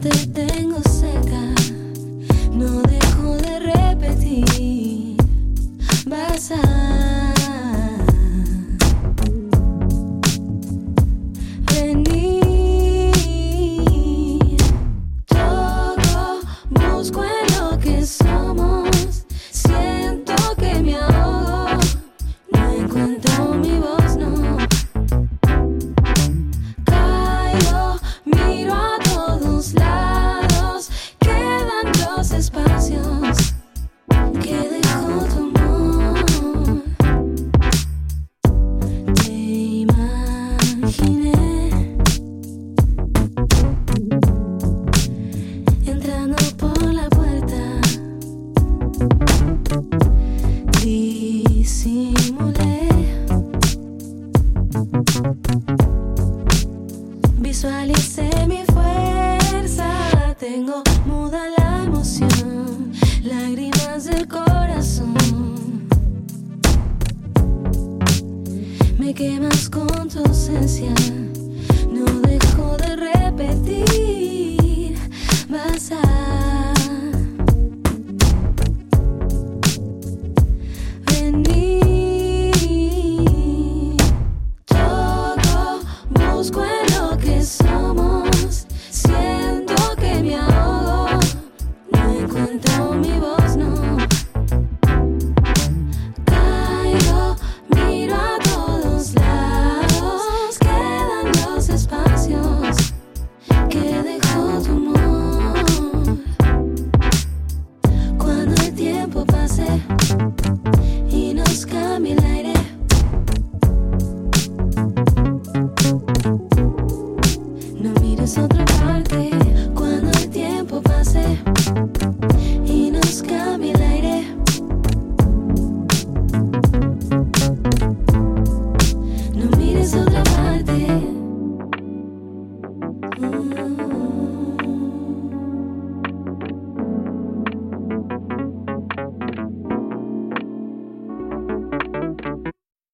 Te tengo seca, no dejo de repetir. Vas a venir. Busco en lo que somos. Entrando por la puerta, disimulé, visualice mi fuerza, tengo. Me quemas con tu ausencia, no dejo de repetir. Vas a venir. Todo busco Oh.